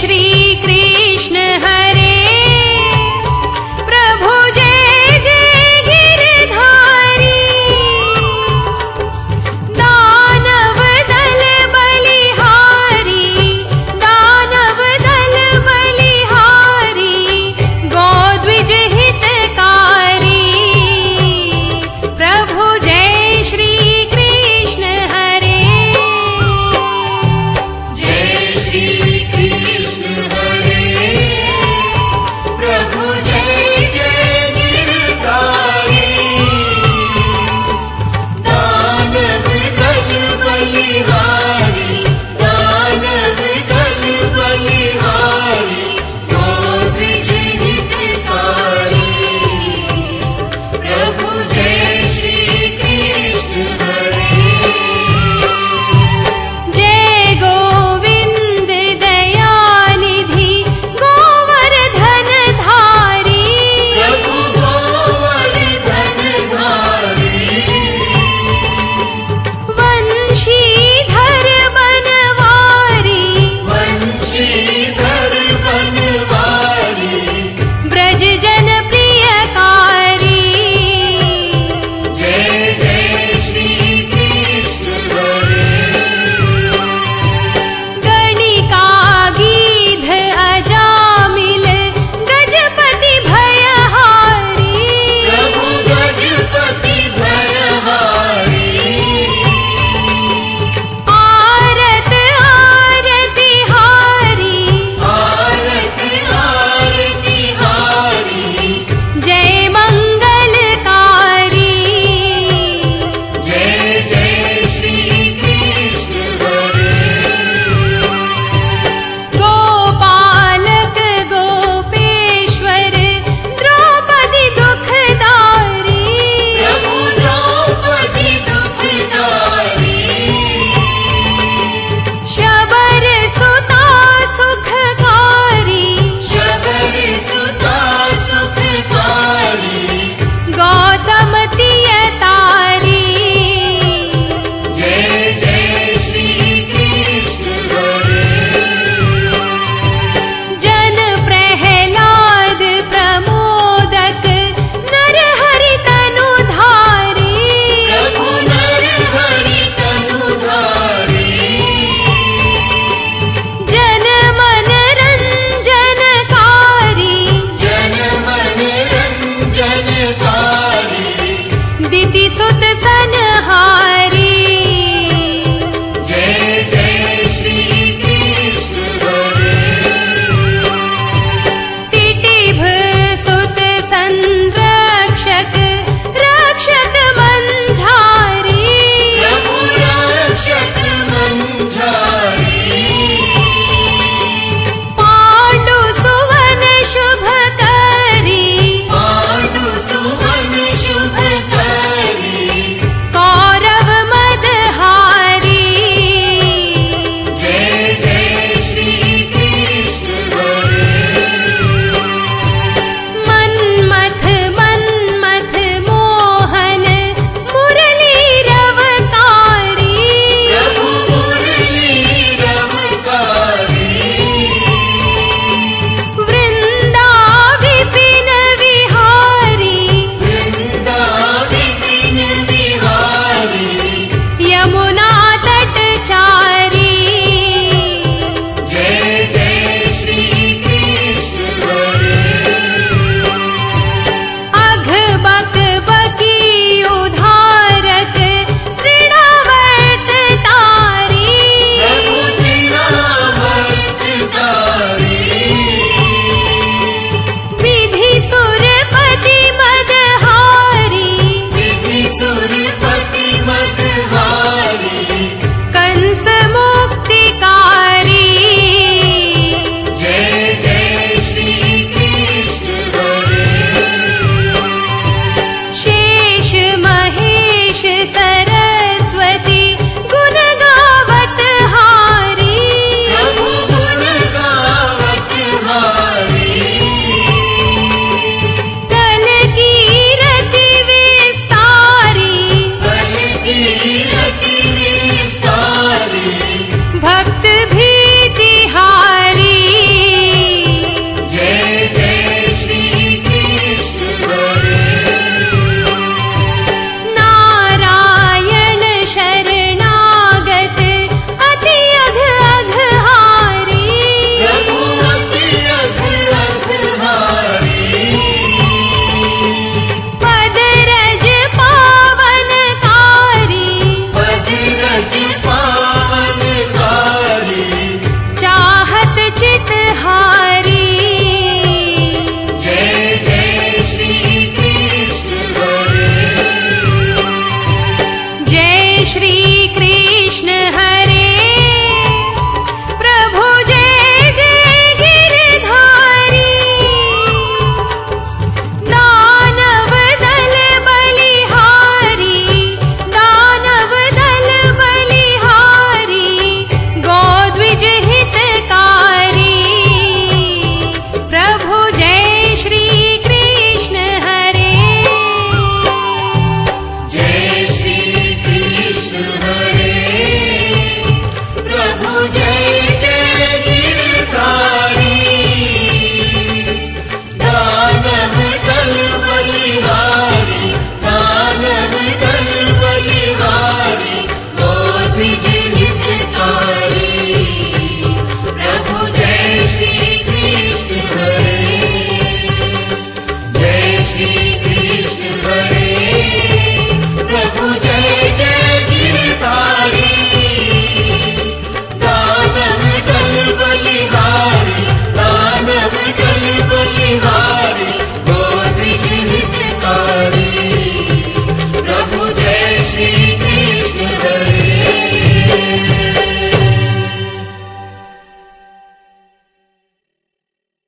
Shri You.